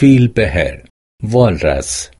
فیل بهر. والرس.